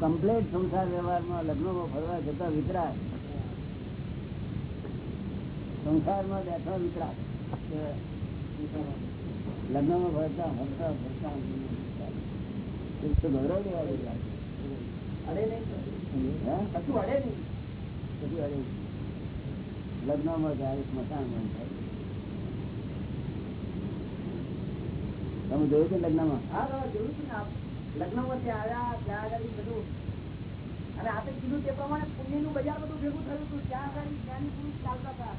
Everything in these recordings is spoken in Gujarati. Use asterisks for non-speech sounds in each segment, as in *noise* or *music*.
કમ્પ્લેટ સંસાર વ્યવહારમાં લગ્નમાં ફરવા જતા વિતરાગ સંસારમાં બેઠો વિતરાગ લગ્નમાં ફરતા ફરતા ફરતા. ગૌરવ લેવા જેવું લાગે. નહીં કશું અડે નહીં. પછી અરે લગ્નમાં જાય સ્મશાનમાં થાય તમે જોયું છે લગ્નમાં? લગ્નમાં આવ્યા ત્યાં આગળ બધું. અને આપણે કીધું તે પ્રમાણે પુણ્યનું બજાર બધું ભેગું થયું હતું. ત્યાં આગળ જ્ઞાની પુરુષ ચાલતા હતા.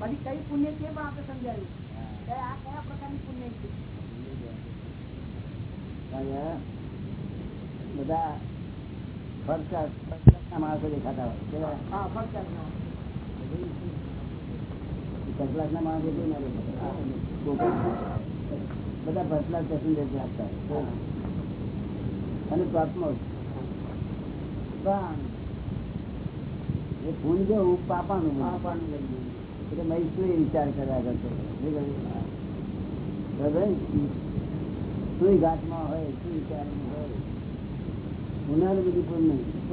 પછી કઈ પુણ્ય છે પણ આપણે સમજાયું. કે આ કયા પ્રકારની પુણ્ય છે? બધા ફરતા માણસો દેખાતા હોય? હા ફર્સ્ટ ક્લાસના માણસો કેવી ના? કોક- બધા ફર્સ્ટ ક્લાસ પેસેન્જર આપતા હોય. અને પણ એ ફૂલ જેવું પાપાનું પાપાનું લઈ ગયું. એટલે મેં શું વિચાર કર્યા કરતો શું ઘાટમાં હોય શું વિચારનું હોય? ઉનાળું બધું પણ નહીં.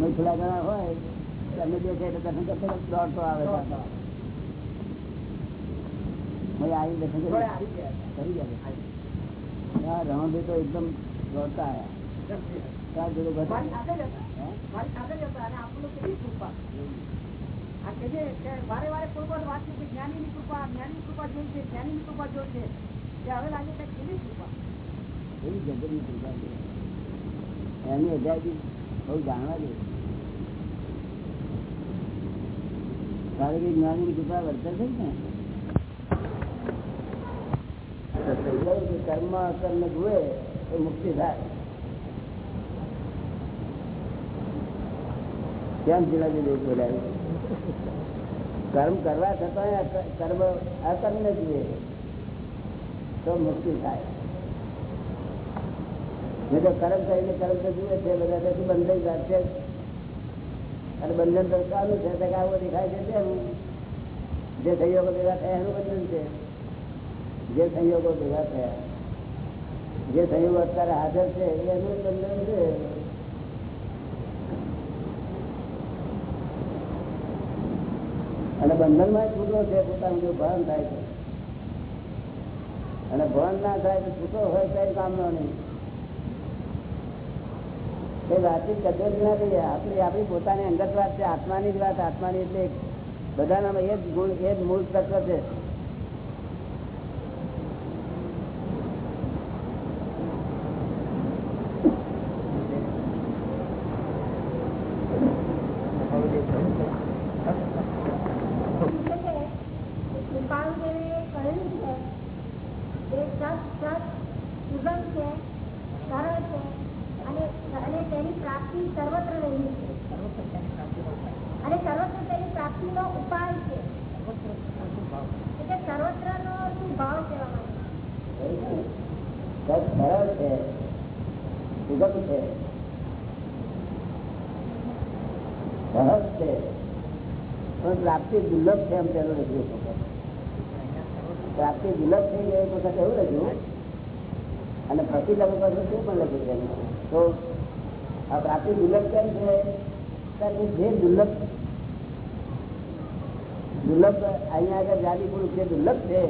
લઈ થોડા ઘણા હોય તો અમે છે એટલે દર્શન કરતા દોડતો આવે આવી દર્શન કરી ગયા. રમણભાઈ તો એકદમ દોડતા એની અજાયબી બહુ જાણવા જેવી કારણ કે જ્ઞાનની કૃપા વર્તે છે? ને કર્મ કર્મ જુએ એ મુક્તિ થાય. કેમ જીલાજી દેવ બોલાવી કર્મ કરવા છતાં કર્મ અકર્મ ને જુએ તો મુક્તિ થાય. નહીં તો કર્મ થઈને કર્મ તો જુએ છે, બધા બંધ જાય છે. અને બંધન તો ચાલુ છે આવું દેખાય છે તેનું જે સંયોગો ભેગા થયા એનું બંધન છે. જે સંયોગો ભેગા થયા, જે સંયોગ અત્યારે હાજર છે, એનું બંધન છે. અને બંધનમાં છૂટો છે, પોતાનું જો ભાન થાય છે. અને ભાન ના થાય તો છૂટો હોય કઈ કામનો નહીં. એ વાતચીત જ ના થઈ આપણી આપણી પોતાની અંગત વાત છે, આત્માની જ વાત, આત્માની એટલે બધાના એ જ ગુણ, એ જ મૂળ તત્વ છે કૃપાળુદેવે કહેલું છે કે સત સત સુગમ છે સરળ છે અને અને તેની પ્રાપ્તિ સર્વત્ર રહેલી છે અને સર્વત્ર તેની પ્રાપ્તિનો ઉપાય છે એટલે સર્વત્રનો શું ભાવ કહેવા માંગે સત સરળ છે સુગમ છે સહજ છે પણ પ્રાપ્તિ દુર્લભ છે એમ તેનું રજૂ પ્રાપ્તિ દુર્લભ થઈ ગઈ એક વખત એવું રજૂ અને પછી તમે પાછું શું પણ લખ્યું છે એમાં? તો આ પ્રાપ્તિ દુર્લભ કેમ છે? કારણ કે જે દુર્લભ દુર્લભ અહીંયા આગળ જાદી પુરુષ જે દુર્લભ છે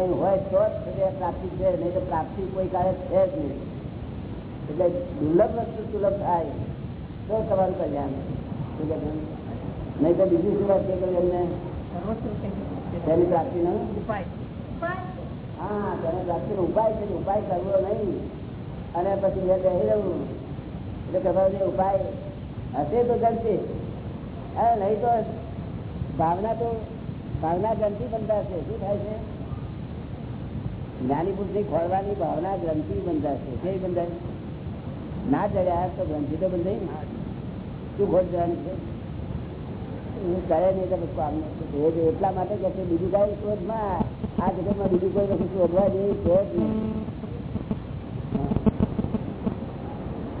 એમ હોય તો જ તે પ્રાપ્તિ છે, નહીં તો પ્રાપ્તિ કોઈ કાળે છે જ નહીં. એટલે દુર્લભ વસ્તુ સુલભ થાય તો તમારું કલ્યાણ. શું કહે છે? નહીં તો બીજી શું વાત છે કે એમને? તેની પ્રાપ્તિ નો ઉપાય. હા તેની પ્રાપ્તિ નો ઉપાય છે ઉપાય કરવો નહીં. અને પછી એ બેસી રહ્યું એટલે છે ઉપાય હશે તો ગણતી હા નહીં તો ભાવના તો ભાવના ગ્રંથિ બંધાશે શું થાય છે? જ્ઞાની પુરુષની ખોળવાની ભાવના ગ્રંથિ બંધાશે કેવી બંધાય ના ચડ્યા તો ગ્રંથિ તો બંધ થઈ શું ખોટ જવાની છે? કરે. એટલા માટે કે બીજું કઈ શોધમાં આ જગતમાં બીજું કોઈ નથી શોધવા જેવી શોધ નહીં. નહીં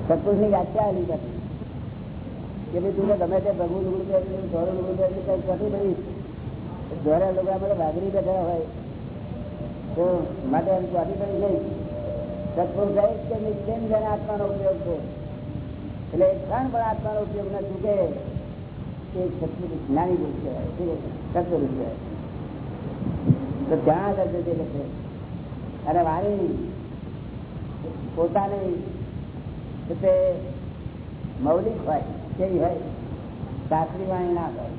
સત્પુરુષની વ્યાખ્યા આવી પછી કે ભાઈ તું ગમે તે ભગવું લુગડું પહેરી ધોરણ લુગડું પહેરી કઈ કશું નહીં. ધોરણ લોકો આપણે વાગરી બેઠા હોય. તો માટે એમ ચોટી પડી નહીં. સત્પુરુષ જાય કે નિશ્ચિત આત્માનો ઉપયોગ છે. એટલે એક ક્ષણ પણ આત્માનો ઉપયોગ ન ચૂકે તે જ્ઞાની રૂપ કહેવાય છે? કહેવાય તો ત્યાં દર્દ છે લખે અને વાણી પોતાને તે મૌલિક હોય, કેવી હોય શાસ્ત્રી વાણી ના હોય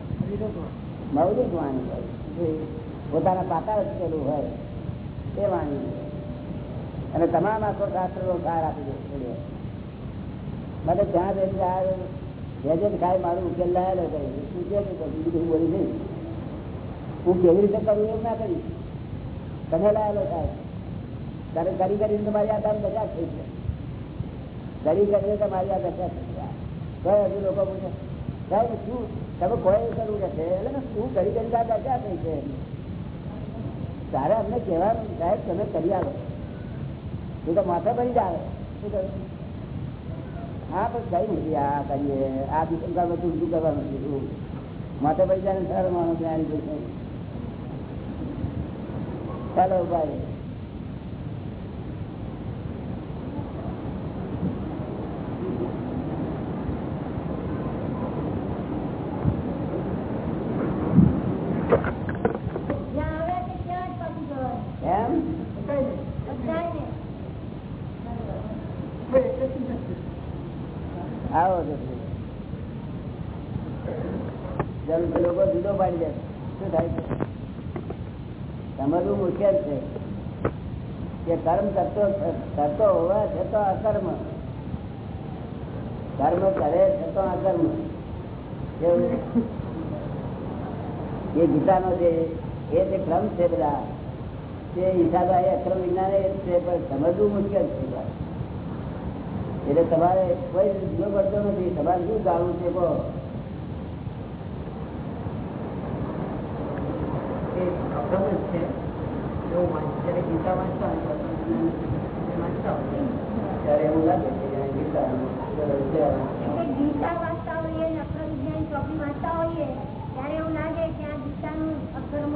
મૌલિક વાણી હોય પોતાના પાતા રચેલું હોય, તે વાણી. અને તમામ આખો શાસ્ત્રનો સાર આપી દે. માટે ત્યાં જઈને વેજન ખાય મારું ઉકેલ લાયેલો કરી શું બીજું બોલી નહીં. હું કેવી રીતે કરું એવું ના કરી. તમે લાયેલો સાહેબ તારે કરી કરીને તમારી આ કામ બધા થઈ છે કરી કરીને તમારી આ દશા થઈ ગયા. તો હજુ લોકો પૂછે, સાહેબ, શું તમે કોઈ કરવું કે છે એટલે શું કરી કરીને આ દશા થઈ છે તારે અમને કહેવાનું, સાહેબ, તમે કરી આવો. તું તો માથે જ આવે. શું કહ્યું હા બસ કઈ નથી, આ કરીએ. આ વિસંકારમાં તું શું કરવાનું કીધું માથે પૈસા ને સારો માણસ ચાલો ભાઈ જ્યાં આવે છે ત્યાં જ પહોંચી જવાય એમ બધાયને. આવો તો જેમ લોકો જુદો પાડી દે શું થાય છે? સમજવું મુશ્કેલ છે. કે કર્મ કરતો કરતો હોવા છતાં અકર્મ. કર્મ કરે છતાં અકર્મ? એ ગીતાનો જે, એ જે ક્રમ છે બધા, તે હિસાબે અક્રમ વિજ્ઞાન એ છે, પણ સમજવું મુશ્કેલ છે એટલે તમારે કોઈ જુદો પડતો નથી. તમારે શું જાણવું છે કહો? એવું છે. ગીતા વાંચતા હોઈએ ચોપડી વાંચતા હોઈએ ત્યારે એવું લાગે કે આ ગીતાનું અકર્મ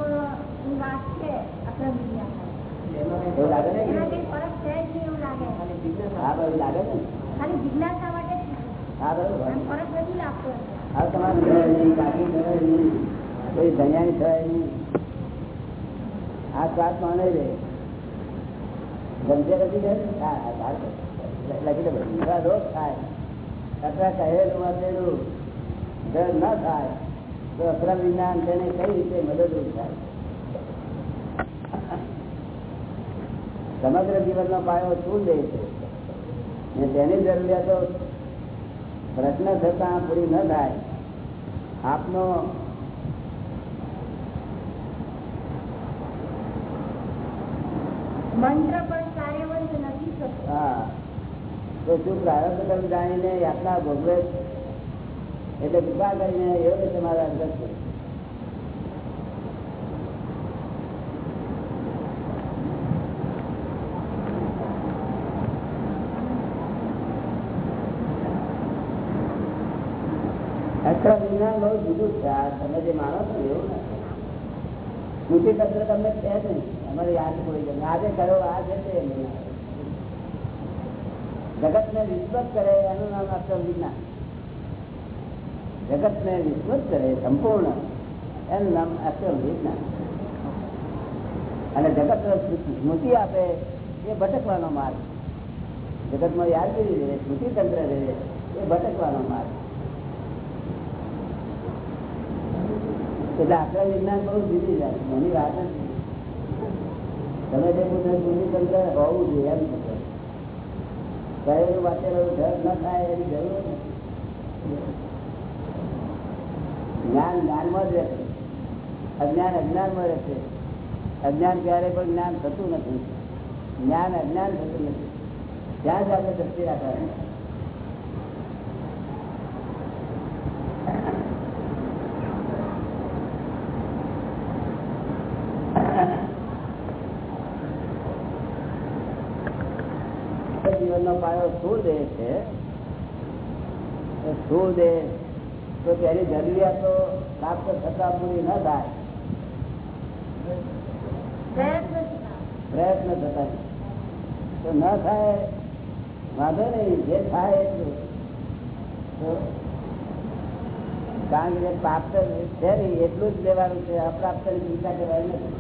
વાત છે અક્રમવિજ્ઞાન એવું લાગે ને ફરક છે જ નહીં એવું લાગે. હા લાગે ને? ખાલી જિજ્ઞાસા માટે હા બરોબર. ફરક નથી લાગતો. હવે તમારે ધનિયાની થયો નહીં. આ સ્વાદ માને રે. ગમતે લખી દે. લખી દે થોડા થાય. અથવા કહેલું વાંચેલું જો ન થાય, તો અક્રમ વિજ્ઞાન તેને કઈ રીતે મદદરૂપ થાય? સમગ્ર જીવનનો પાયો શું લે છે? ને તેની જરૂરિયાતો પ્રશ્ન થતા પૂરી ન થાય. આપનો મંત્ર પણ પ્રારંભ કર્મ યાતના ભોગવે? એટલે કૃપા કરીને યોગ સમાધાન કરશે અક્ષર વિજ્ઞાન જુદું છે. તમે જે માનો છો એવું નથી. સ્મૃતિ તંત્ર તમને છે જ નહીં અમારે યાદ પડી ગયું આજે કરો, આ છે તે. જગત ને વિસ્મૃત કરે એનું નામ અક્ષર વિજ્ઞાન. જગત ને વિસ્મૃત કરે સંપૂર્ણ. એનું નામ અક્ષર વિજ્ઞાન. અને જગત સ્મૃતિ આપે એ ભટકવાનો માર્ગ. જગતમાં યાદગીરી રહે સ્મૃતિ તંત્ર રહે, એ ભટકવાનો માર્ગ. એટલે આપણા તમે જે પૂછે જુદી જ્ઞાન જ્ઞાનમાં રહેશે. અજ્ઞાનમાં રહેશે. અજ્ઞાન ક્યારે પણ જ્ઞાન થતું નથી. જ્ઞાન અજ્ઞાન થતું નથી. ત્યાં જ આપણે દ્રષ્ટિ રાખવાની. જીવનનો પાયો શું દેહ છે શું દેહ તો તેની જરૂરિયાતો પ્રાપ્ત થતા પૂરી ન થાય. પ્રયત્ન થતા. તો ન થાય, વાંધો નહીં, જે થાય એટલું કારણ કે પ્રાપ્ત છે નહીં એટલું જ લેવાનું છે અપ્રાપ્તની ચિંતા કરવાની નથી.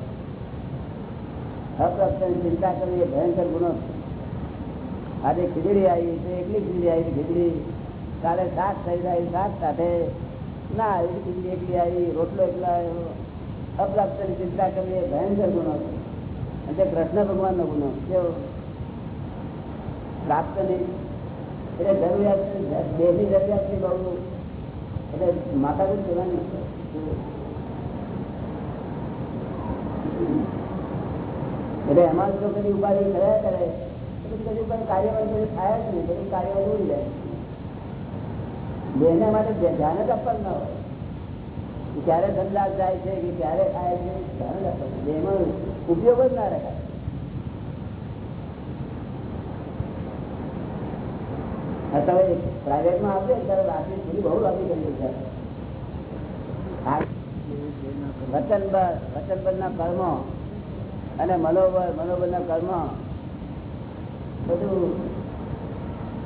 અપ્રાપ્તની ચિંતા કરવી એ ભયંકર ગુનો છે. આજે ખીચડી આવી તો એકલી ખીચડી આવી ખીચડી. કાલે શાક થઈ જાય, શાક સાથે ના આવી ખીચડી એકલી આવી, રોટલો એકલા આવ્યો. અપ્રાપ્ત ચિંતા કરવી એ ભયંકર ગુનો છે. અને તે કૃષ્ણ ગુનો. કેવો? પ્રાપ્ત નહીં. એટલે જરૂરિયાત દેહની જરૂરિયાતની બહુ એટલે માતાજી જોવાની એટલે એમાં જો કદી ઉપાધિ કર્યા કરે. પછી કદી કાર્યવાહી ઉપયોગ જ ના રખાય. આ તમે પ્રાઇવેટમાં આવશે ત્યારે રાત્રિ સુધી બહુ લાંબી કરી છે વચનબળ વચનબળના કર્મો અને મનોબળ, મનોબળના કર્મ પણ તે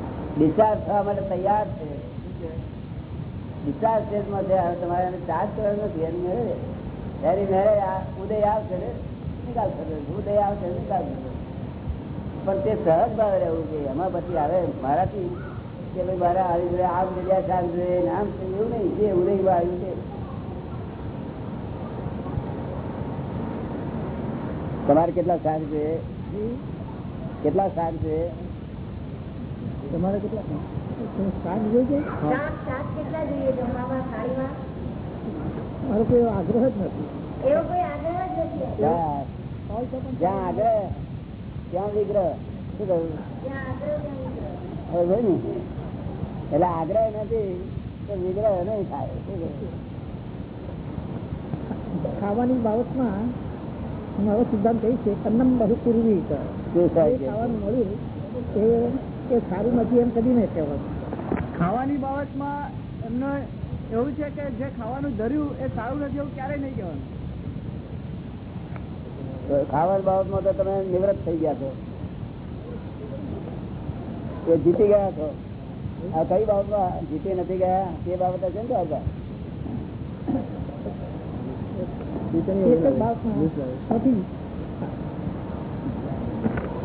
સહજ ભાવે રહેવું જોઈએ. એમાં પછી આવે મારાથી કે ભાઈ મારા આવી જોઈએ આમ જગ્યા ચાલ જોઈએ આમ છે એવું નહીં. જે ઉદય આવ્યું છે. તમારે કેટલા સાંજ જોઈએ કેટલા શાક છે? તમારે કેટલા જોઈએ મારો કોઈ આગ્રહ જ નથી. આગ્રહ જ્યાં ત્યાં વિગ્રહ. શું કહ્યું? ને. એટલે આગ્રહ નથી તો વિગ્રહ નહીં થાય. ખાવાની બાબતમાં મારો સિદ્ધાંત એ છે અન્નમ બહુ પૂર્વી છે ખાવાનું મળ્યું એ એ સારું નથી એમ કદી નહીં કહેવાનું ખાવાની બાબતમાં એમને એવું છે કે જે ખાવાનું ધર્યું એ સારું નથી એવું ક્યારેય નહીં કહેવાનું. ખાવાની બાબતમાં તો તમે નિવૃત્ત થઈ ગયા છો. એ જીતી ગયા છો. આ કઈ બાબતમાં જીતી નથી ગયા? તે બાબત છે ને તો આગળ નથી.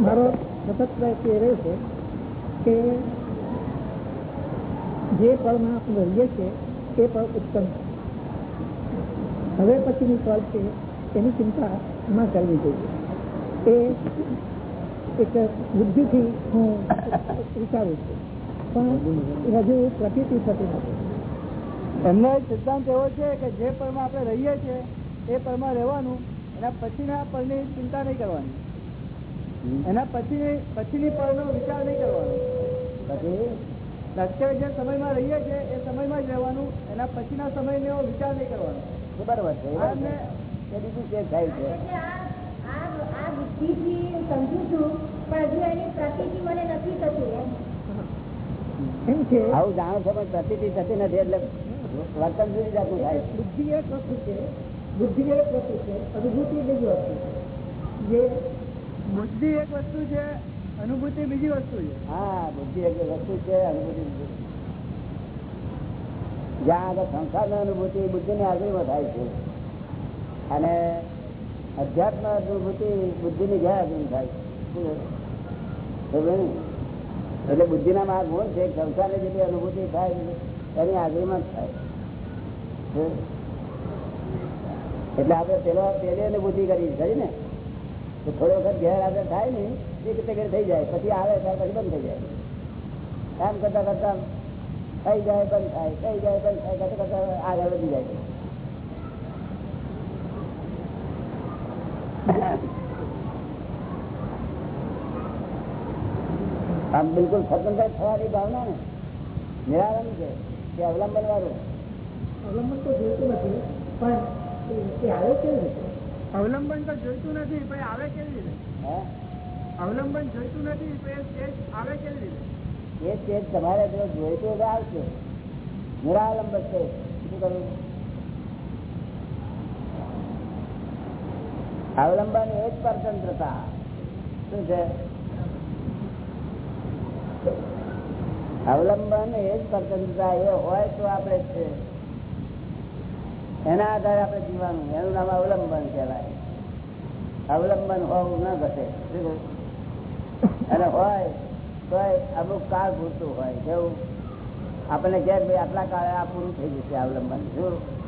મારો સતત પ્રયત્ન એ રહે છે કે જે પળમાં આપણે રહીએ છીએ, એ પળ ઉત્તમ હવે પછીની પળ છે, એની ચિંતા ન કરવી જોઈએ. એ એક બુદ્ધિથી હું વિચારું છું. પણ હજુ પ્રતીતિ થતી નથી. એમનો એક સિદ્ધાંત એવો છે કે જે પળમાં આપણે રહીએ છીએ, એ પળમાં રહેવાનું, એના પછીના પળની ચિંતા નહીં કરવાની. એના પછી પછીની પળનો વિચાર નહીં કરવાનો. પછી? અત્યારે જે સમયમાં રહીએ છીએ એ સમયમાં જ રહેવાનું એના પછીના સમયનો વિચાર નહીં કરવાનો. બરાબર છે એ બીજું ચેક થાય છે? આ આ આ બુદ્ધિથી સમજુ છું પણ હજુ એની પ્રતિથી મને નથી થતી આવું જાણો છો પણ પ્રતિથી થતી નથી એટલે વર્તન જુદી જાતનું થાય. બુદ્ધિ એક વસ્તુ છે બુદ્ધિ એક વસ્તુ છે અનુભૂતિ બીજી વસ્તુ જે બુદ્ધિ એક વસ્તુ છે, અનુભૂતિ બીજી વસ્તુ છે. હા, બુદ્ધિ એક વસ્તુ છે, અનુભૂતિ. જ્યાં આગળ સંસારની અનુભૂતિ, બુદ્ધિની હાજરીમાં થાય છે. અને અધ્યાત્મ અનુભૂતિ બુદ્ધિની ગેરહાજરી થાય છે? એટલે બુદ્ધિના ના માર્ગ ગુણ છે, સંસારની જેટલી અનુભૂતિ થાય, એની હાજરીમાં જ થાય. એટલે આપણે પેલો પેલી અનુભૂતિ કરી, ખરી ને? તો થોડો વખત ગેરહાજર થાય ને એ ઘરે થઈ જાય, પછી આવે ત્યારે પછી બંધ થઈ જાય. કામ કરતા કરતા થઈ જાય, બંધ થાય, થઈ જાય, બંધ થાય કરતા કરતા આગળ વધી જાય. આમ બિલકુલ સ્વતંત્ર થવાની ભાવના ને નિરાલંબ છે કે અવલંબન વાળું અવલંબન તો જોઈતું નથી, પણ એ આવે કેવી રીતે અવલંબન તો જોઈતું નથી પણ આવે કેવી રીતે? અવલંબન જોઈતું નથી પણ આવે કેવી રીતે? એ સ્ટેજ તમારે જો જોઈતું આવશે. નિરાલંબ છે. શું કરવું? અવલંબન એ જ પરતંત્રતા. શું છે? અવલંબન એ જ પરતંત્રતા. એ હોય તો આપણે છે. એના આધારે આપણે જીવવાનું. એનું નામ અવલંબન કહેવાય. અવલંબન હોવું ના ઘટે. અને હોય તો અમુક કાળ પૂરતું હોય. કેવું? આપણને કહે ભાઈ આટલા કાળે આ પૂરું થઈ જશે અવલંબન. શું?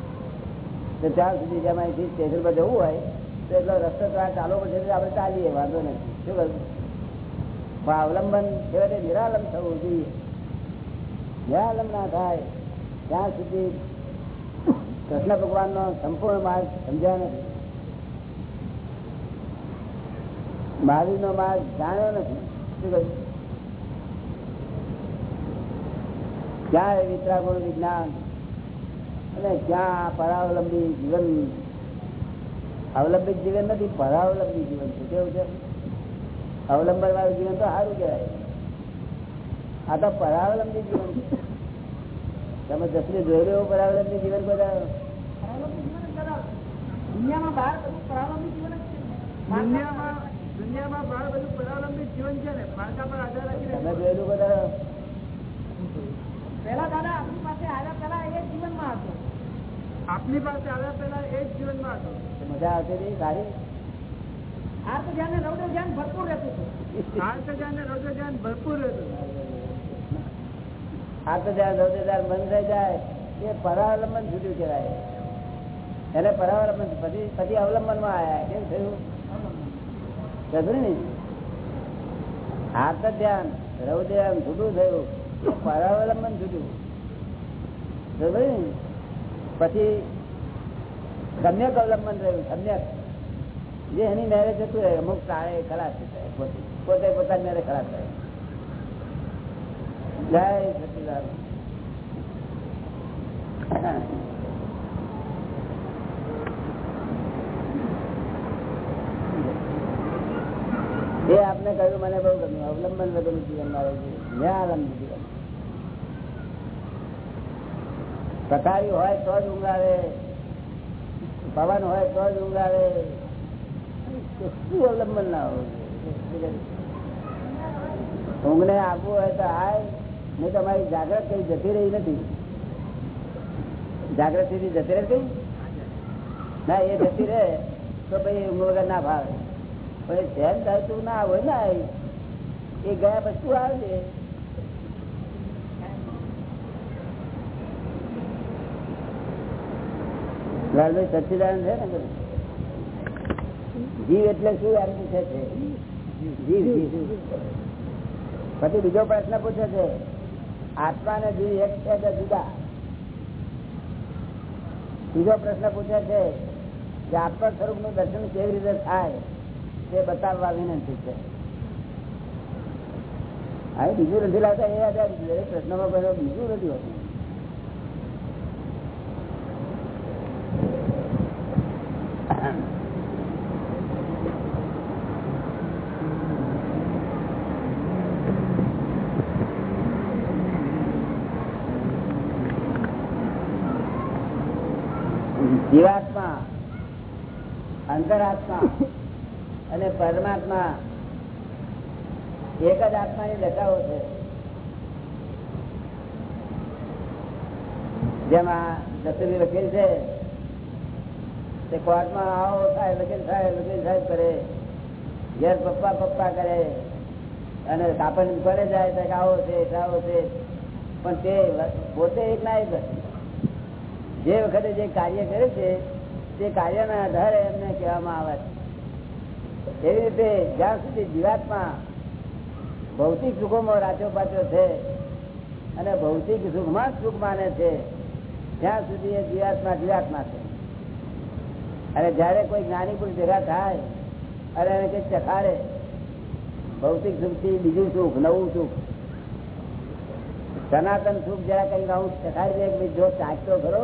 તો ત્યાં સુધી જેમાં અહીંથી સ્ટેશન પર જવું હોય, તો એટલો રસ્તો ચાલવો પડશે આપણે ચાલીએ, વાંધો નથી. શું કરું પણ અવલંબન છેવટે નિરાલંબ થવું જોઈએ. નિરાલંબ ના થાય. ત્યાં સુધી કૃષ્ણ ભગવાન નો સંપૂર્ણ માર્ગ સમજ્યા નથી. મહાવીરનો માર્ગ જાણ્યો નથી. શું કહ્યું? ક્યાં એ વિતરાગુણ વિજ્ઞાન અને ક્યાં પરાવલંબી જીવન? અવલંબિત જીવન નથી, પરાવલંબી જીવન છે. કેવું છે? અવલંબન વાળું જીવન તો સારું કહેવાય. આ તો પરાવલંબી જીવન છે. તમે જસરી જોઈ રહ્યો પરાવલંબી જીવન બધા? દુનિયામાં બહાર બધું પ્રારંભિક જીવન જ છે. દુનિયામાં દુનિયામાં બહાર બધું પરાવલંબિત જીવન છે ને? માર્કા પર આધાર રાખીને. બધા? પહેલા દાદા આપણી પાસે આવ્યા પહેલા એ જીવનમાં હતો. આપની પાસે આવ્યા પહેલા એ જ જીવનમાં હતો. મજા આવતી હતી? સારી? આ તો ધ્યાન ને રૌદ્ર ધ્યાન ભરપૂર રહેતું હતું. આ તો જ્ઞાન ને રૌદ્ર જ્ઞાન ભરપૂર રહેતું આ તો જયારે દોદેદાર બંધ થઈ જાય. એ પરાલંબન છૂટ્યું કહેવાય. એને પરાવલંબન પછી પછી અવલંબનમાં આવ્યા કેમ થયું? ને હાથ ધ્યાન રૌદ્ર છૂટું થયું. પરાવલંબન છૂટ્યું પછી સમ્યક અવલંબન રહ્યું, સમ્યક. જે એની મેરેજ રહે, અમુક કાળે ખલાસ પોતે પોતે પોતાની મેરેજ ખલાસ થાય. જય સચિદાન એ આપને કહ્યું, મને બહુ ગમ્યું. અવલંબન વગરનું જીવન મારે છે નિરાલંબ જીવન. પથારી હોય તો જ ઊંઘ આવે પવન હોય તો જ ઊંઘ આવે શું અવલંબન ના હોય? ઊંઘ ને આપવું હોય તો આય નહીં તમારી જાગ્રત કઈ જતી રહી નથી. જાગ્રતથી જતી રહે કઈ? ના, એ જતી રહે તો ભાઈ ઊંઘ વગર ના ભાવે. પણ ધ્યાન ચાલતું ના હોય ને એ ગયા પછી આવજે. સચ્ચિદાનંદ છે ને બીજો પ્રશ્ન પૂછે છે આત્મા ને જીવ એક છે કે જુદા? બીજો પ્રશ્ન પૂછે છે કે આત્મા સ્વરૂપનું દર્શન કેવી રીતે થાય? તે બતાવવા વિનંતી છે. હવે બીજું નથી લાવતા, એ આધાર દરેક પ્રશ્નમાં બીજું નથી હોતું. *coughs* જીવાત્મા, અંતરાત્મા અને પરમાત્મા એક જ આત્માની દશાઓ છે. જેમાં દસરી વકીલ છે. તે કોર્ટમાં આવો થાય, વકીલ થાય, વકીલ સાહેબ કરે, ઘેર પપ્પા પપ્પા કરે, અને કાપડ કરે જાય તો આવો છે આવો છે. પણ તે પોતે એક ના એક જે વખતે જે કાર્ય કરે છે, તે કાર્યના આધારે એમને કહેવામાં આવે છે. એવી રીતે જ્યાં સુધી જીવાત્મા ભૌતિક સુખોમાં રાચો પાચો છે અને ભૌતિક સુખમાં જ સુખ માને છે, ત્યાં સુધી એ જીવાત્મા જીવાત્મા છે. અને જયારે કોઈ જ્ઞાની પુરુષ ભેગા થાય અને એને કઈ ચખાડે, ભૌતિક સુખથી બીજું સુખ, નવું સુખ, સનાતન સુખ જરા કઈ નવું ચખાડી દે જો ચાખતો ખરો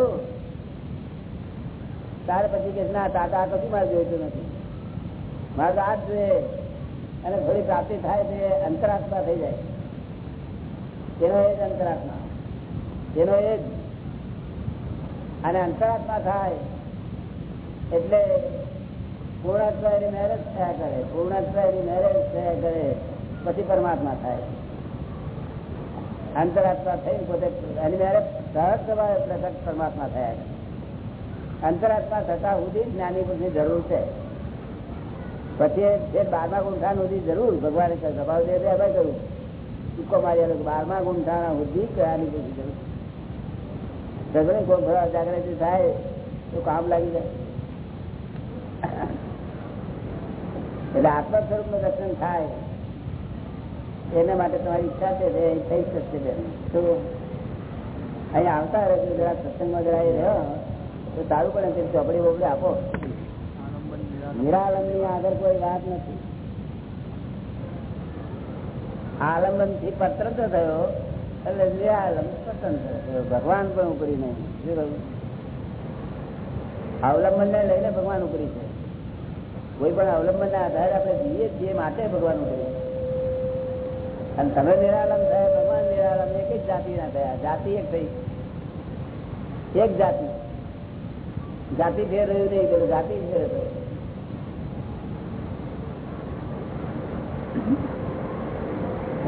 ત્યારે પછી કે ના તાતા કશું મારે જોઈતું નથી. મારે તો આ છે. અને થોડી પ્રાપ્તિ થાય છે અંતરાત્મા થઈ જાય. તેનો એ જ અંતરાત્મા. તેનો એ જ. અને અંતરાત્મા થાય એટલે પૂર્ણત્વ એની મેરેજ થયા કરે. પૂર્ણત્વ એની મેરેજ થયા કરે. પછી પરમાત્મા થાય. અંતરાત્મા થઈ પોતે એની મેરેજ સહજ સ્વભાવે પ્રગટ પરમાત્મા થયા કરે. અંતરાત્મા થતા સુધી જ્ઞાની પુરુષની જરૂર છે. પછી બારમા ગુંઠા સુધી જરૂર, ભગવાને સ્વભાવ દે હવે કર્યું ટૂંકો મારી બારમા ગુંઠાના સુધી કયાની પછી જરૂર. સગડે કોઈ ભરા જાગૃતિ થાય, તો કામ લાગી જાય. એટલે આત્મ સ્વરૂપનું દર્શન થાય, એના માટે તમારી ઈચ્છા છે એ થઈ શકશે બેન. તો અહીંયા આવતા રહેજો જરા સત્સંગમાં જરા એ રહ્યો, તો સારું પણ ચોપડી બોપડી આપો. નિરાલંબની આગળ કોઈ વાત નથી. આલંબનથી પત્રત થયો, એટલે નિરાલંબ પસંદ થયો. ભગવાન પણ ઉપરી નહીં. અવલંબન ને લઈને ભગવાન ઉપરી છે. કોઈ પણ અવલંબન ના આધારે આપણે જીવીએ છીએ માટે ભગવાન ઉપરી અને તમે નિરાલંબ થયા, ભગવાન નિરાલંબ. એક જ જાતિ ના થયા. જાતિ એક થઈ. એક જાતિ. જાતિ ફેર રહ્યું નહીં જાતિ ફેર થયું.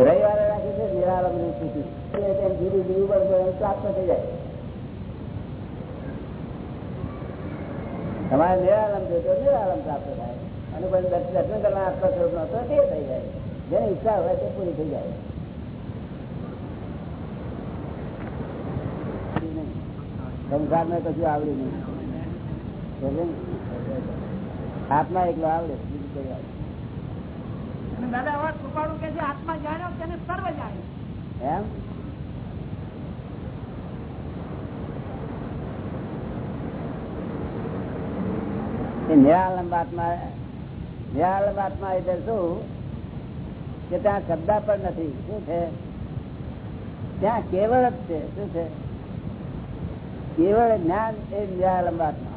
રવિવારે રાખી છે નિરાલંબની સ્થિતિ ધીરે જુદી જુદી પ્રાપ્ત થઈ જાય. તમારે નિરાલંબ છે તો નિરાલંબ પ્રાપ્ત થાય. અને પછી દર્શન કરવા આત્મા સ્વરૂપ નો તો તે થઈ જાય. જેની ઈચ્છા હોય તે પૂરી થઈ જાય. સંસાર ને કશું આવડ્યું નહીં? આત્મા એકલો આવડે. બીજું કઈ આવડે. દાદા હવે કૃપાળુ કે છે આત્મા જાણ્યો એટલે શું? કે ત્યાં શબ્દ પણ નથી. શું છે? ત્યાં કેવળ જ છે. શું છે? કેવળ જ્ઞાન એ નિરાલંબ આત્મા.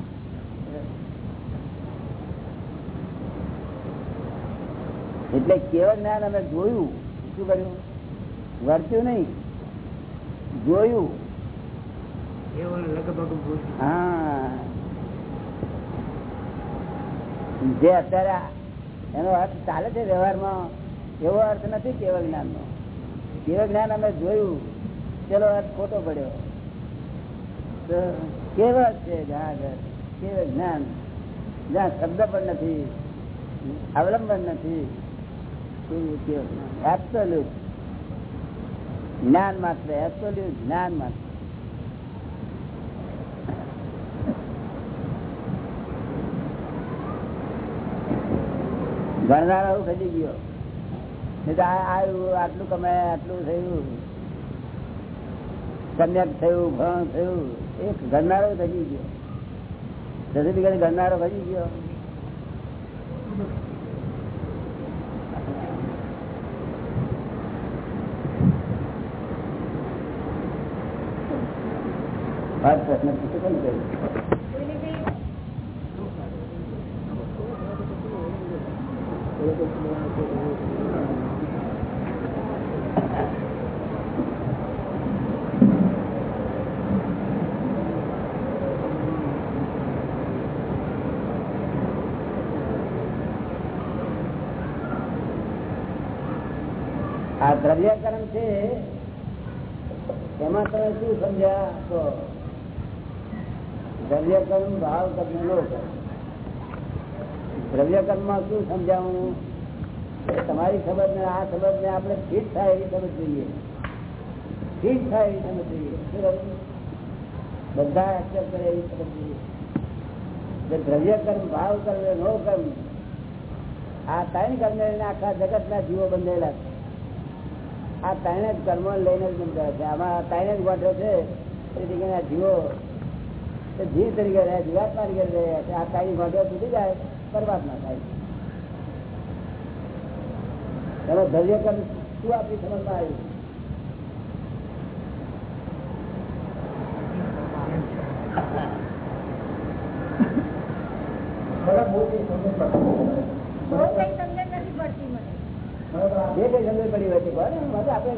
એટલે કેવળ જ્ઞાન અમે જોયું? શું કર્યું? વર્ત્યું નહીં. જોયું. હા. જે અત્યારે એનો અર્થ ચાલે છે વ્યવહારમાં? એવો અર્થ નથી કેવળ જ્ઞાન નો કેવળ જ્ઞાન અમે જોયું? ચલો અર્થ ખોટો પડ્યો. તો કેવળ છે જ્યાં આગળ કેવળ જ્ઞાન? જ્યાં શબ્દ પણ નથી અવલંબન નથી. જ્ઞાન માત્ર એબ્સોલ્યુટ જ્ઞાન માત્ર ગણનાર આવું ખસી ગયો. આવ્યું આટલું કમાય, આટલું થયું. કન્યાક થયું, ભણ થયું. એક ગણનારો ખસી ગયો. સર્ટિફિકેટ ગણનારો ખસી ગયો. આ પ્રશ્ન પૂછો કોણ કર્યું આ દ્રવ્યકરણ છે એમાં તમે શું સમજ્યા? તો દ્રવ્યકર્મ ભાવ કર્મ નો દ્રવ્યકર્મમાં શું સમજાવું? તમારી ખબર ને આ ખબર ને આપણે ફીટ થાય એવી સમજ જોઈએ. ફીટ થાય એવી સમજ જોઈએ. બધા એક્સેપ્ટ કરે એવી સમજ જોઈએ. દ્રવ્યકર્મ ભાવ કર્મ નો કર્મ આ ત્રણ કર્મ આખા જગત ના જીવો બંધાયેલા છે. આ ત્રણ જ કર્મ લઈને જ બંધાયા છે. આમાં ત્રણ જ ગોઠો છે. તેથી જીવો જીવ તરીકે રહે જીવાત્મા તરીકે રહે આ કાળી ભાગ્યા તૂટી જાય પરમાત્મા થાય એનો ધૈર્ય કર્મ શું આપી સમજમાં આવ્યું? જે કઈ સમજ પડી હોય છે. આપણે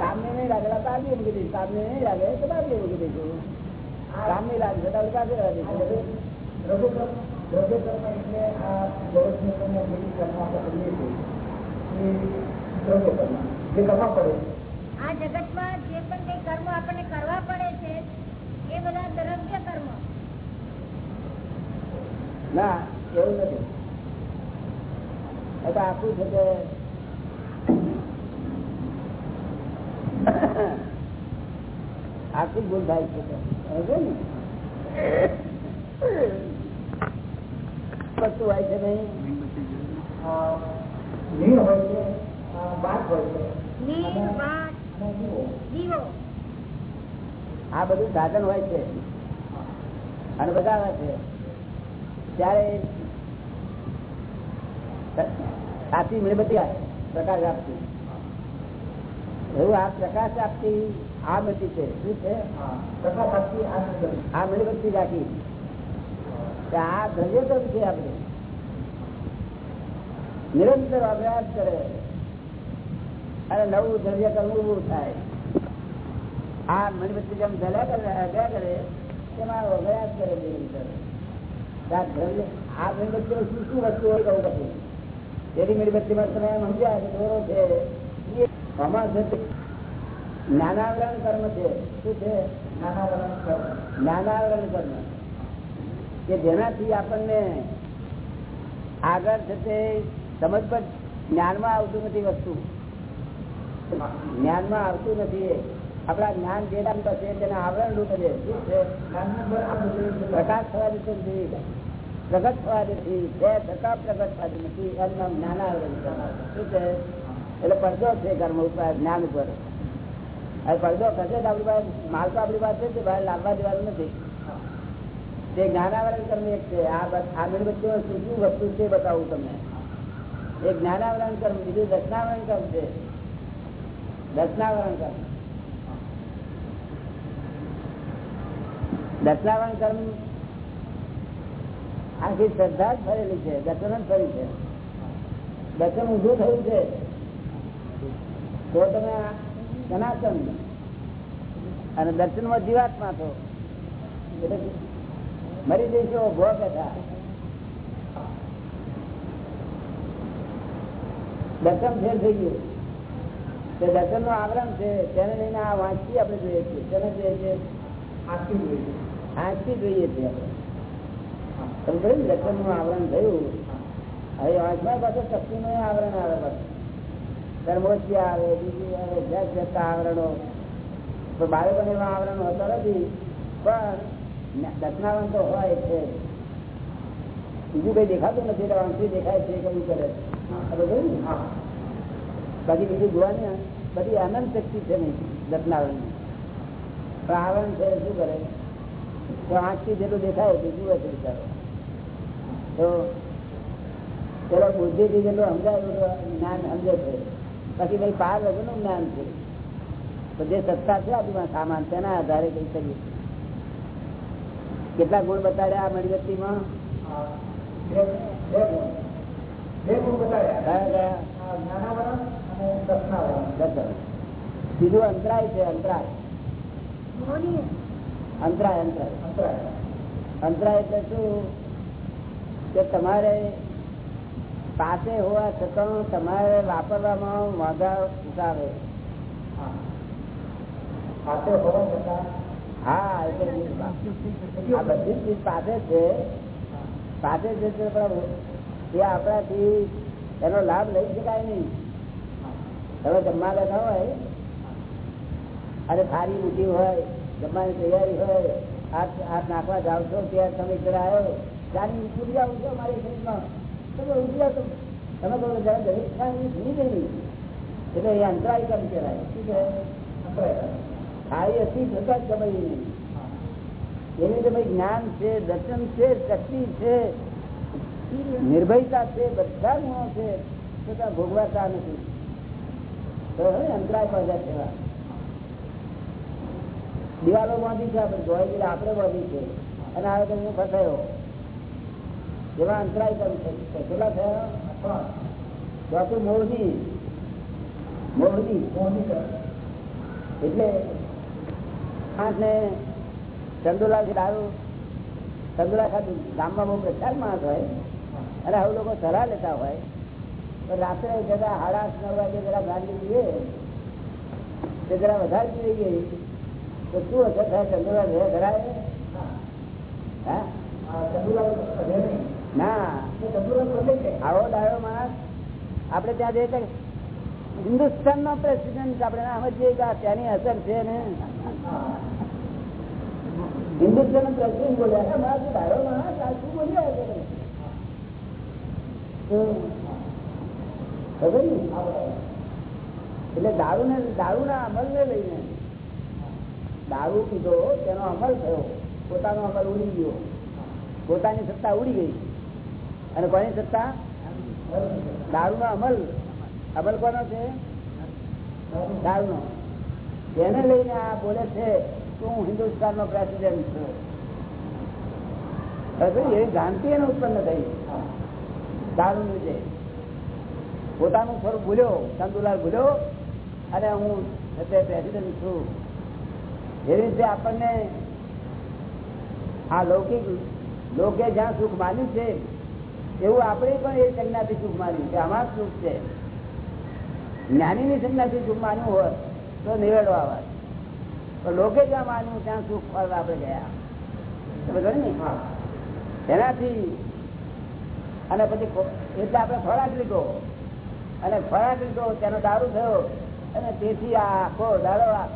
કામને નહીં લાગે તારી મૂકી દઈશું કામને નહીં લાગે તો કાઢીએ મૂકી દઈશું કામ નહીં લાગે છે દ્રવ્ય કર્મ એટલે આ જગતની કર્મ આપણે કરીએ છીએ એ દ્રવ્ય કર્મ જે કરવા પડે. આ જગતમાં જે પણ કઈ કર્મ આપણને કરવા પડે છે એ બધા દ્રવ્ય કર્મ. ના એવું નથી. એ તો આખું છે કે આખી ભૂલ થાય છે. ને? વસ્તુ હોય છે નહીં? હોય છે વાત હોય છે. આ બધું સાધન હોય છે. અને બધા છે. ત્યારે સાચી મીણબત્તી પ્રકાશ આપતી. એવું આ પ્રકાશ આપતી આ બધી છે શું છે પ્રકાશ આપતી આ સુંદર આ મીણબત્તી રાખી કે આ દ્રવ્ય કર્મ છે આપણે નિરંતર અભ્યાસ કરે અને નવું દ્રવ્ય કર્મ ઉભું થાય આ મીણબત્તી જેમ જલ્યા કરે અભ્યા કરે તેમાં અભ્યાસ કરે નિરંતર આ દ્રવ્ય આ મીણબત્તીમાં શું શું વસ્તુ હોય કહું પછી તેની મીણબત્તીમાં તમે એમ સમજ્યા કે દોરો છે જ્ઞાનાવરણ કર્મ છે. શું છે? નાનાવરણ કર્મ. કે જેનાથી આપણને આગળ છે સમજ પર જ્ઞાનમાં આવતું નથી વસ્તુ. જ્ઞાનમાં આવતું નથી આપણા જ્ઞાન જે નામ છે તેના આવરણ રૂપ છે. પ્રકાશ થવા દેતો નથી. પ્રગટ થવા દેતી બે ટકા પ્રગટ થતી નથી. એનું નામ જ્ઞાનાવરણ. શું છે? એટલે પડદો છે કર્મ ઉપર જ્ઞાન ઉપર. હવે પડદો ખસે તો આપણી પાસે માલ તો આપણી પાસે છે, બહાર લાવવા દેવાનું નથી. તે જ્ઞાનાવરણ કર્મ એક છે. આ આ મીણબત્તીઓ શું શું વસ્તુ છે બતાવું તમને. એક જ્ઞાનાવરણ કર્મ, બીજું દર્શનાવરણ કર્મ છે. દર્શનાવરણ કર્મ. દર્શનાવરણ કર્મ આખી શ્રદ્ધા જ ફરેલી છે, દર્શન જ ફરી છે. દર્શન ઊંધું થયું છે. તો તમે સનાતન. અને દર્શનમાં જીવાત્મા છો. મરી જઈશો ભો બેઠા દર્શન ફેર થઈ ગયું. તે દર્શનનું આવરણ છે તેને લઈને આ વાંચી આપણે જોઈએ છીએ. તેને જોઈએ છે. આંખથી જોઈએ છીએ. આપણે. તમે કહ્યું ને દર્શનનું આવરણ થયું? હવે વાંચવા પાછું શક્તિ નું આવરણ આવે પાછું કર્મોચ્ય આવે બીજું આવે જગ જગતા આવરણો. તો બાળકોને એવા આવરણ હોતા નથી. પણ દર્શનાવરણ તો હોય છે. બીજું કઈ દેખાતું નથી એટલે વાંચી દેખાય છે કયું કરે આપણે કહ્યું ને? હા. બાકી બીજું જોવાની બધી આનંદ શક્તિ છે નહીં દર્શનાવરણ પણ આવરણ છે શું કરે? તો આંખથી જેટલું દેખાય તે જુએ છે બિચારો. તો પેલો બુદ્ધિથી જેટલું સમજાય એટલું જ્ઞાન સમજે છે. બાકી ભાઈ પાર વગરનું જ્ઞાન છે. તો જે સત્તા છે આપણી સામાન તેના આધારે કહી શકીએ. કેટલા ગુણ બતાડ્યા આ મણિવતી માં બીજું અંતરાય છે અંતરાય. અંતરાય અંતરાય. અંતરાય. અંતરાય એટલે શું? કે તમારે પાસે હોવા છતાં તમારે વાપરવામાં વાંધા ઉઠાવે. હા. આ બધી પાસે છે. એ આપણાથી એનો લાભ લઈ શકાય નહીં. તમે જમવા બેઠા હોય અને થારી મૂકી હોય જમવાની તૈયારી હોય હાથ હાથ નાખવા જાવ છો ત્યાં તમે જરા આવ્યો ત્યાંની પૂરી આવું છો મારી શરીરમાં. તમે તમે કહેવાય? કહેવાય? જ્ઞાન છે, દર્શન છે, શક્તિ છે, નિર્ભયતા છે, બધા ગુણો છે, છતાં ભોગવાતા નથી. અંતરાય પડ્યા છે એવા. દિવાલો બાંધી છે, આપણે ગયેલા આપણે બાંધી છે. અને આવે તો હું ફસાયો. એવા અંતરાય કર્મ છે. કેટલા થયા પણ મોરજી મોરજી એટલે માણસને ચંદુલાલ દારૂ ચંદુલા ખાતું ગામમાં બહુ પ્રખ્યાત માણસ હોય. અને આવું લોકો સલાહ લેતા હોય. તો રાત્રે જરા સાડા આઠ નવ વાગે જરા ગાંધી પીએ તે જરા વધારે પીવી ગઈ તો શું અસર થાય? ચંદુલા રહે ધરાય હા? ના આવો દાડો માણસ. આપણે ત્યાં જઈએ હિન્દુસ્તાન નો પ્રેસિડેન્ટ આપડે ના સમજીએ કે ત્યાંની અસર છે ને. હિન્દુસ્તાન પ્રેસિડેન્ટ બોલ્યા. મારા તો માણસ શું બોલ્યા હશે તમે?" તો ખબર ને? એટલે દારૂ ને દારૂ ના અમલ ને લઈને દારૂ પીધો, તેનો અમલ થયો. પોતાનો અમલ ઉડી ગયો. પોતાની સત્તા ઉડી ગઈ. અને કોની સત્તા? દારૂ નો અમલ. અમલ કોનો છે? દારૂ નો તેને લઈને આ બોલે છે કે હું હિન્દુસ્તાન નો પ્રેસિડેન્ટ છું એવી ભ્રાંતિ એને ઉત્પન્ન થઈ. દારૂ લીધે પોતાનું સ્વરૂપ ભૂલ્યો, ચંદુલાલ ભૂલ્યો, અને હું પ્રેસિડેન્ટ છું. એ રીતે આપણને આ લૌકિક, લોકે જ્યાં સુખ માન્યું છે એવું આપણે પણ એ સંજ્ઞાથી સુખ માન્યું કે આમાં સુખ છે. જ્ઞાનીની સંજ્ઞાથી સુખ માન્યું હોત તો નિવેડો આવત પણ લોકે જ્યાં માન્યું ત્યાં સુખ આપણે ગયા. ને એનાથી અને પછી એટલે આપણે ખોરાક લીધો. અને ખોરાક લીધો તેનો દારૂ થયો અને તેથી આ આખો દાડો આ-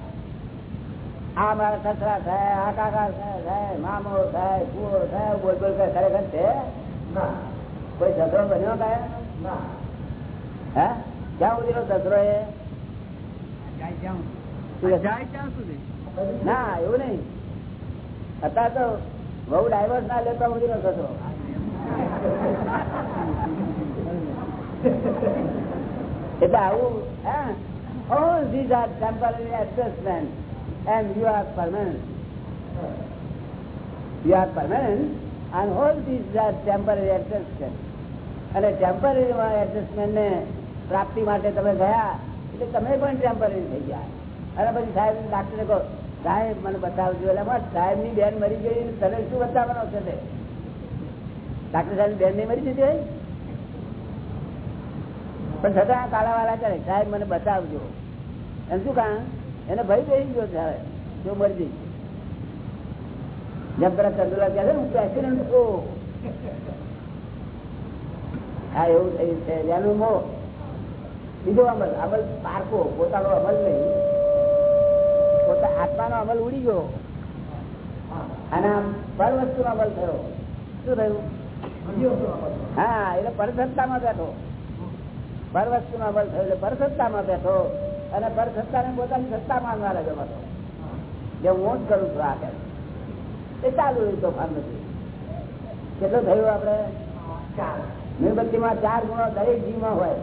આ મારા સસરા થાય આ કાકા થાય મામો થાય કુવો થાય બોલ બોલ ખરેખર છે? કોઈ દસરો બન્યો કાય હે ક્યાં સુધી એ જાય ક્યાં સુધી ના એવું નહીં અત્યારે તો બહુ ડાયવર્સ ના લેતા સુધી નો દસરો એટલે આવું હે all these are temporary adjustments and you are permanent you are permanent and all these are temporary અને ટેમ્પરરી એડજસ્ટમેન્ટને પ્રાપ્તિ માટે તમે ગયા, એટલે તમે પણ ટેમ્પરરી થઈ ગયા. અને પછી સાહેબ ડાક્ટરે કહો, સાહેબ, મને બતાવજો. એટલે અમારે સાહેબની બેન મરી ગઈ તને શું બતાવવાનો છે તે? ડાક્ટર સાહેબ બેન નહીં મરી જતી હોય? પણ છતાં કાળાવાળા કરે. સાહેબ, મને બતાવજો. એમ શું કારણ? એને ભય થઈ ગયો છે જો મરી જઈ. જેમ પેલા અમલ આત્માનો અમલ ઉડી ગયો. અને પર વસ્તુનો અમલ થયો. શું થયું? હા, એટલે પરસત્તામાં બેઠો. પર વસ્તુનો અમલ થયો એટલે પરસત્તામાં બેઠો. અને પરસત્તાને પોતાની સત્તા માનવા લાગ્યો હતો. જે હું જ કરું છું આ કે એ ચાલુ રહ્યું તોફાન નથી કેટલો થયું આપડે મીણબત્તી માં ચાર ગુણો દરેક જીવમાં હોય.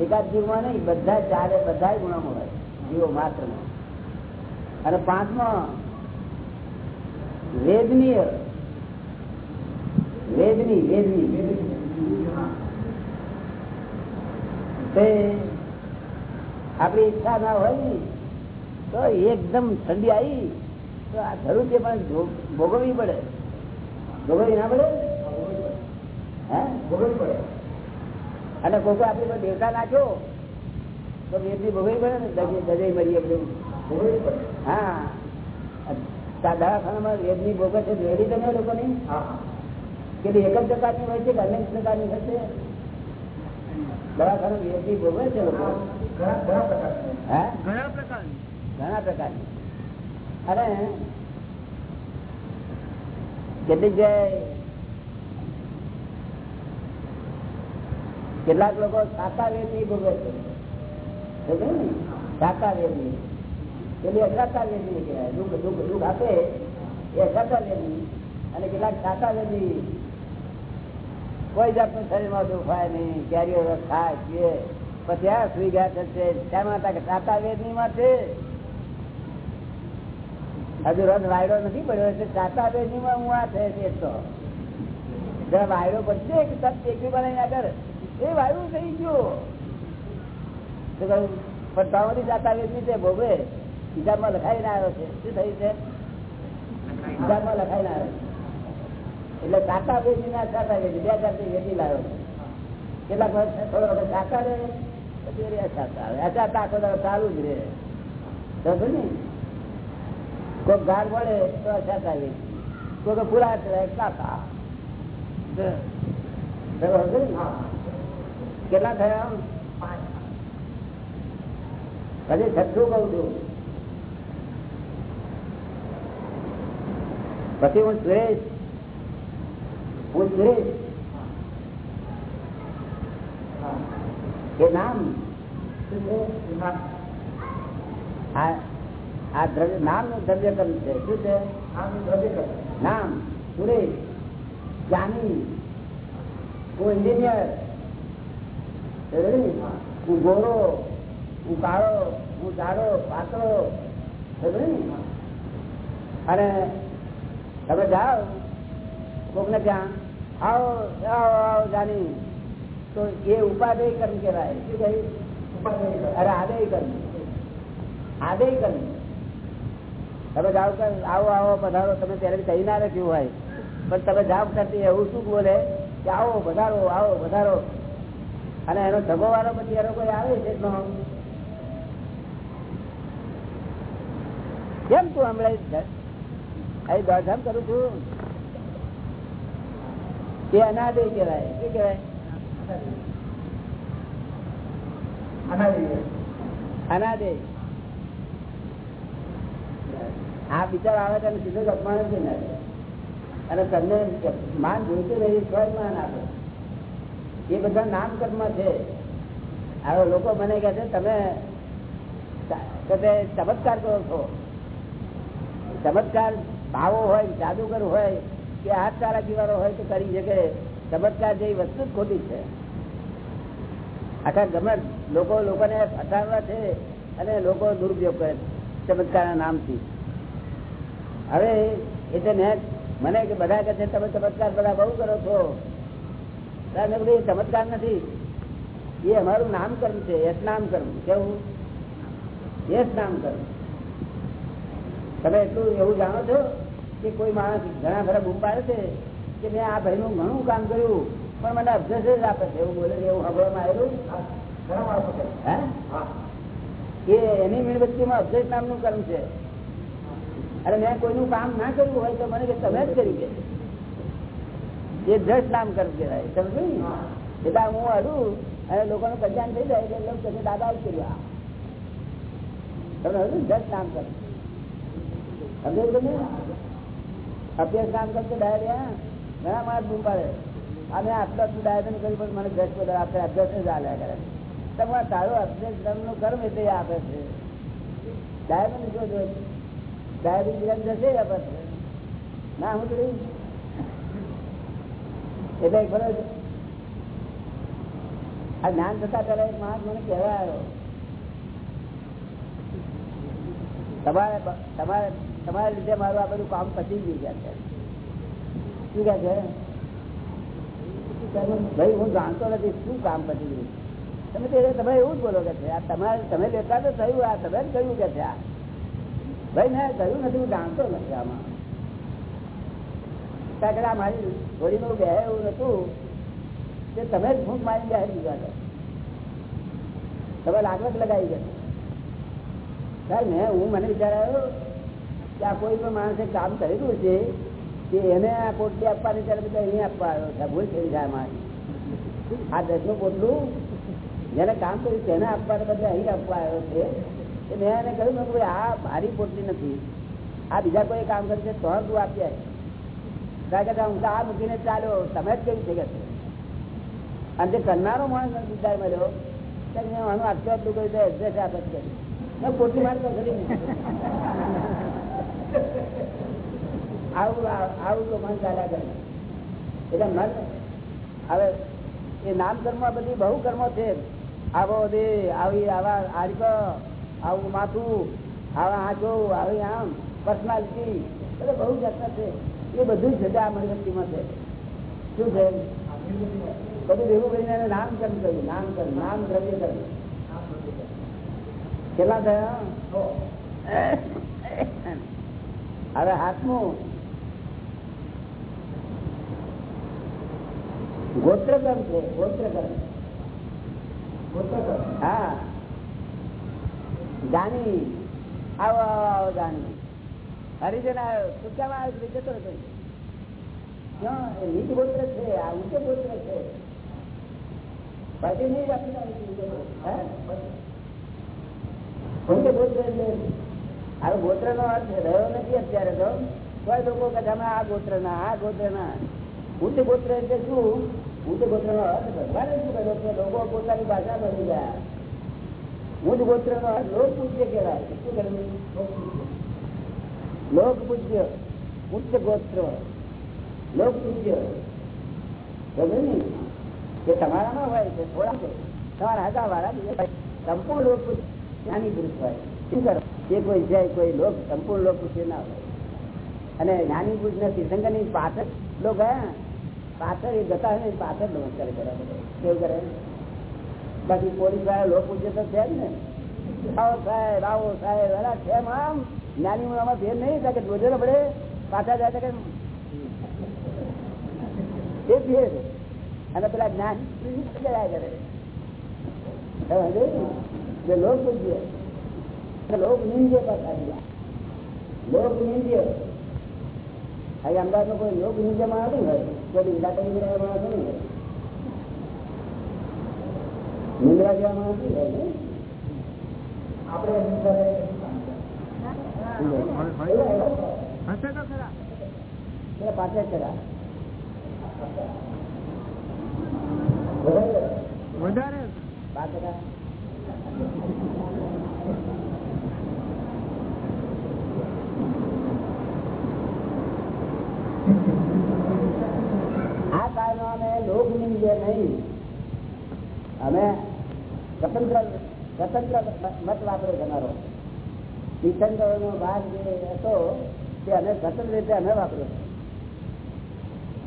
એકાદ જીવમાં નહીં બધા ચારે બધા ગુણોમાં હોય. જીવો માત્ર અને પાંચમો, વેદનીય. વેદની વેદની. તે આપણી ઈચ્છા ના હોય તો એકદમ ઠંડી આવી તો આ જરૂર છે પણ ભોગવવી પડે? ભોગવવી ના પડે? હે? અને કોઈ આપણી પર દેવતા નાખ્યો તો વેદની ભોગવવી પડે ને? દજે દજે મરીએ બધું. હા. દવાખાનામાં વેદની ભોગવ છે વેડી તમે લોકોની? કે એક જ પ્રકારની હોય છે કે અનેક પ્રકારની હોય છે દવાખાના વેદની ભોગવે છે લોકો? હે? ઘણા પ્રકારની. ઘણા પ્રકારની. અને કેટલીક જગ્યાએ? કેટલાક લોકો સાકા વેદની ભોગવે છે. સાકા ને? ની પેલી પેલી વેદની કહેવાય. દુઃખ દુઃખ દુઃખ આપે એ અસાકા વેદની અને કેટલાક સાકા વેદની કોઈ જાતનું શરીરમાં દુઃખ હોય નહીં. કેરીઓ રસ ખાય પછી આ સુઈ ગયા થશે ત્યાં માટે? કે ની માં માટે હજુ રન વાયરો નથી પડ્યો એટલે સાતા બેસી માં હું આ થયે છે તો. વાયડો પડશે કે તરત ટેકરી બનાવીને આગળ? એ વાયરો થઈ ગયો. તો કહ્યું, જાતા વેચી છે ભોગવે. હિસાબમાં લખાઈને આવ્યો છે. શું થયું છે? હિસાબમાં લખાઈને આવ્યો એટલે કાકા બેસી ના કાકા વેચી બે જાતની વેચી લાવ્યો. કેટલાક વર્ષ થોડો વખત કાકા રહે પછી અછાતા આવે. અછાતા આખો ચાલુ જ રહે. સમજો ને? કોઈ ગાઢ મળે તો અછાતા વેચી કોઈ પૂરા ચડાય કાકા. કેટલા થયા હજી છઠ્ઠું કઉ છું. પછી હું સુરેશ. હું સુરેશ. એ નામ? છે? આ દ્રવ્ય નામનું દ્રવ્યકર્મ છે. શું છે? નામ સુરેશ જાની હું એન્જિનિયર. હું. ગોરો હું કાળો હું જાડો પાતળો. અને તમે જાઓ કોક ને ત્યાં. આવો આવો આવો જાની તો એ ઉપાદેય કર્મ કહેવાય. શું કહ્યું? અરે આદેય કર્મ. આદેય કર્મ. તમે જાઓ કે આવો આવો પધારો તમે ત્યારે કહી ના રાખ્યું હોય. પણ તમે જાવ કરતી એવું શું બોલે કે આવો વધારો આવો વધારો અને એનો ધગો વાળો પછી એનો કોઈ આવે છે કેમ તું હમણાં અહીં દોડધામ કરું છું? એ અનાદે કહેવાય શું કહેવાય? અનાદે. આ વિચાર આવે તેને સીધો જ અપમાન જ ના અને તમને માન જોઈતું નહીં માન આપે. એ બધા નામ કર્મ છે. હવે લોકો મને કહે છે, તમે ચમત્કાર કરો છો. ચમત્કાર ભાવો હોય, જાદુગર હોય, કે હાથ ચાલા જીવારો હોય તો કરી શકે, ચમત્કાર જેવી વસ્તુ જ ખોટી છે. આખા ગમે લોકો લોકોને ફસાવવા છે અને લોકો દુરુપયોગ કરે ચમત્કારના નામથી. હવે એ તો ને મને કે બધા કહે છે તમે ચમત્કાર બધા બહુ કરો છો. તમે બધું ચમત્કાર નથી. એ અમારું નામકર્મ છે યશ નામકર્મ કેવું? યશ નામકર્મ તમે એટલું એવું જાણો છો કે કોઈ માણસ ઘણા ખરા બૂમ પાડે છે કે મેં આ ભાઈનું ઘણું કામ કર્યું પણ મને અભ્યાસ જ આપે છે. એવું બોલે એવું સાંભળવામાં આવેલું? હે એ એની મીણબત્તીમાં અભ્યાસ નામનું કર્મ છે. અને મેં કોઈનું કામ ના કર્યું હોય તો મને કે તમે જ કરી દે. એ દ્રશ નામ કર્મ કહેવાય સમજો એટલે હું હરું અને લોકોનું કલ્યાણ થઈ જાય એટલે કહે દાદા જ કર્યું તમે હજુ દ્રશ નામ કરો. સમજો તમે અભ્યાસ કામ કરતો ડાયરિયા ઘણા માણસ બૂમ પાડે. અમે આટલું આટલું ડાયરેક્ટ કર્યું, પણ મને દસ બધા આપણે અભ્યાસ જ હાલ્યા કરે. તમારા તારો અભ્યાસ ધર્મનું કર્મ એટલે આપે છે. ડાયાબિટીસ જો જો ડાયાબિટીસ જશે ના, હું જ્ઞાન થતા પેલા એક માણસ મને કહેવા આવ્યો તમારે તમારે, તમારા લીધે મારું આ બધું કામ પતી ગયું છે. શું કહે છે? ભાઈ, હું જાણતો નથી શું કામ પતી ગયું તમે તમે એવું જ બોલો કે છે, આ તમારે, તમે લેતા તો થયું, આ તમે જ કહ્યું કે છે આ. ભાઈ, મેં કહ્યું નથી, હું જાણતો નથી આમાં. કાકડા મારી થોડીનું બે એવું નતું કે તમે જ ભૂખ મારી ગયા બીજા તમે લાગવત લગાવી ગયા સાહેબ મેં, હું મને વિચાર આવ્યો કે આ કોઈ પણ માણસે કામ કરેલું છે કે એને આ પોટલી આપવાની ત્યારે બધા અહીં આપવા આવ્યો છે. ભૂલ થઈ જાય મારી. આ દસનું પોટલું જેને કામ કર્યું તેને આપવાને બધા અહીં આપવા આવ્યો છે. મેં એને કહ્યું, મેં આ મારી પોટલી નથી. આ બીજા કોઈ કામ કરશે તો તું આપી કારણ હું આ મૂકીને ચાલ્યો, તમે જ કેવી છે કે અને જે કરનારો માણસ વિચાર મળ્યો આવું આવું તો ચાલ્યા કરે. એટલે મન હવે એ નામ કર્મ બધી બહુ કર્મો છે. આવો દે, આવી, આવા આડકો આવું માથું આવા આંચો આવી આમ પર્સનાલિટી એટલે બહુ જાતના છે. એ બધું જ આ મણિવસ્તીમાં છે. શું છે? બધું ભેગું કરીને એને નામકરણ કર્યું નામકરણ નામ દ્રવ્યકરણ કેટલા થયા? હવે હાથનું ગોત્રકર્મ છે ગોત્રકર્મ. હા. જાની, આવો આવો જાની. હરિજન આવ્યો. શું કેમ આવ્યો? જતો હતો ગોત્ર છે, આ ગોત્ર છે. નો અર્થ રહ્યો નથી અત્યારે તો. કોઈ લોકો કે આ ગોત્ર ના આ ગોત્ર ના ઊંચ ગોત્ર એટલે શું? ઊંચ ગોત્ર નો અર્થ ભગવાને શું કર્યો કે લોકો પોતાની ભાષા બની ગયા. ઊંચ ગોત્ર લોક પૂજ્ય કહેવાય લોક પૂજ્ય ઉચ્ચ ગોત્ર લોક પૂજ્ય એ તમારામાં હોય છે, થોડા છે. તમારા હતા વાળા સંપૂર્ણ લોક પૂજ્ય જ્ઞાની પુરુષ હોય. શું કરો? એ કોઈ છે, કોઈ લોક સંપૂર્ણ લોક પૂજ્ય ના હોય. અને જ્ઞાની પુરુષ શંકરની પાછળ લોકો ગયા પાછળ એ જતા હોય પાછળ નમસ્કાર કરે કેવું કરે બાકી પોલીસવાળા લોક પૂછે તો છે ને. આવો સાહેબ આવો સાહેબ, અલા છે આમ? જ્ઞાની આમાં ભેર નહીં થાય કે જોજો ને પડે પાછા જાય કે એ ભેર. અને પેલા જ્ઞાન જાય કરે. જે લોક પૂજ્ય લોક નિંદ્ય પાછા લોક નિંદ્ય. અહીં અમદાવાદમાં કોઈ લોક નિંદ્યમાં આવ્યું હોય. કોઈ નહીં હોય. નિંદ્રા જેવા માણસ ખરા આપણે પાછળ ચડા વધારે આ કાળમાં અમે લોક નિંદે નહીં, અમે સ્વતંત્ર સ્વતંત્ર મત વાપરે તમારો તીર્થંકરોનો ભાગ જે હતો, તે અમે સ્વતંત્ર રીતે અમે વાપર્યો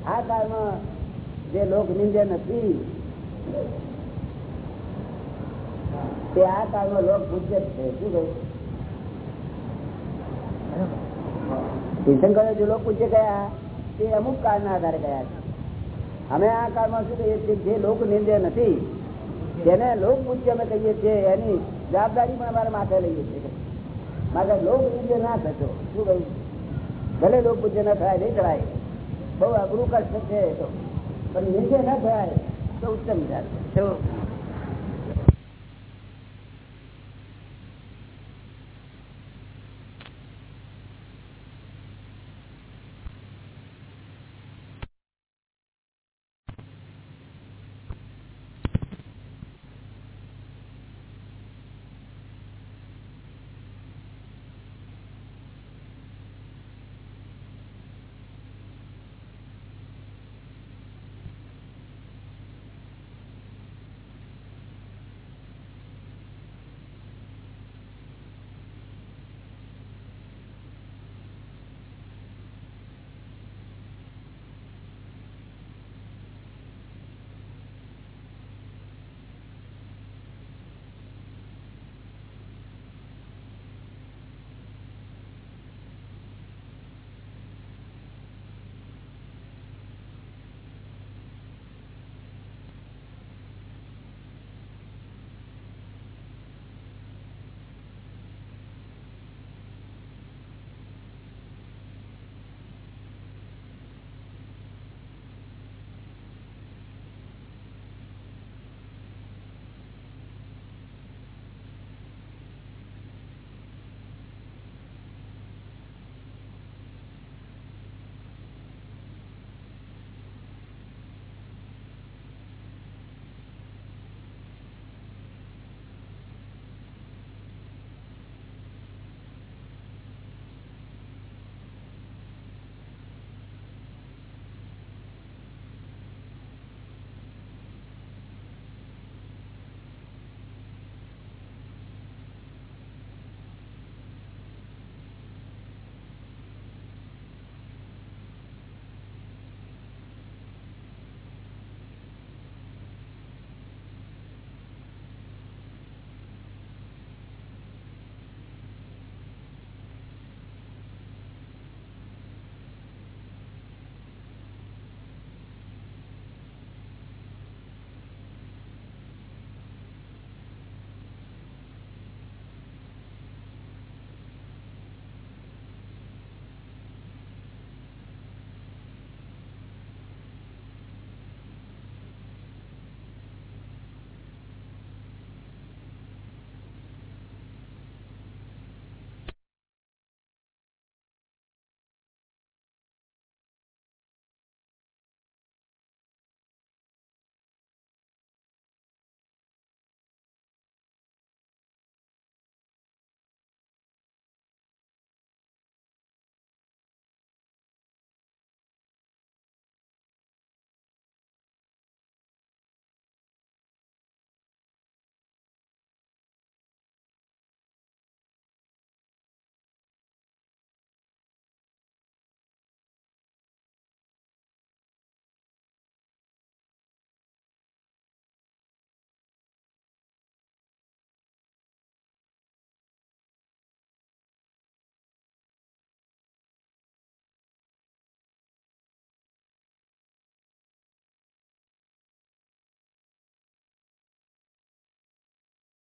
આ કાળમાં જે લોક નિંદે નથી, તે આ કાળમાં લોક પૂજ્ય છે. શું કહ્યું તીર્થંકરો જે લોક પૂજ્ય ગયા તે અમુક કાળના આધારે ગયા છે. અમે આ કાળમાં શું કહીએ છીએ? જે લોક નિંદે નથી તેને લોક પૂજ્ય અમે કહીએ છીએ, એની જવાબદારી પણ અમારે માથે લઈએ છીએ. મારે લોક પૂજ્ય ના થતો, શું કહ્યું? ભલે લોક પૂજ્ય ના થાય, નહીં કરાય બહુ અઘરું કષ્ટ છે તો. પણ નીચે ના થાય, તો ઉત્તમ શું?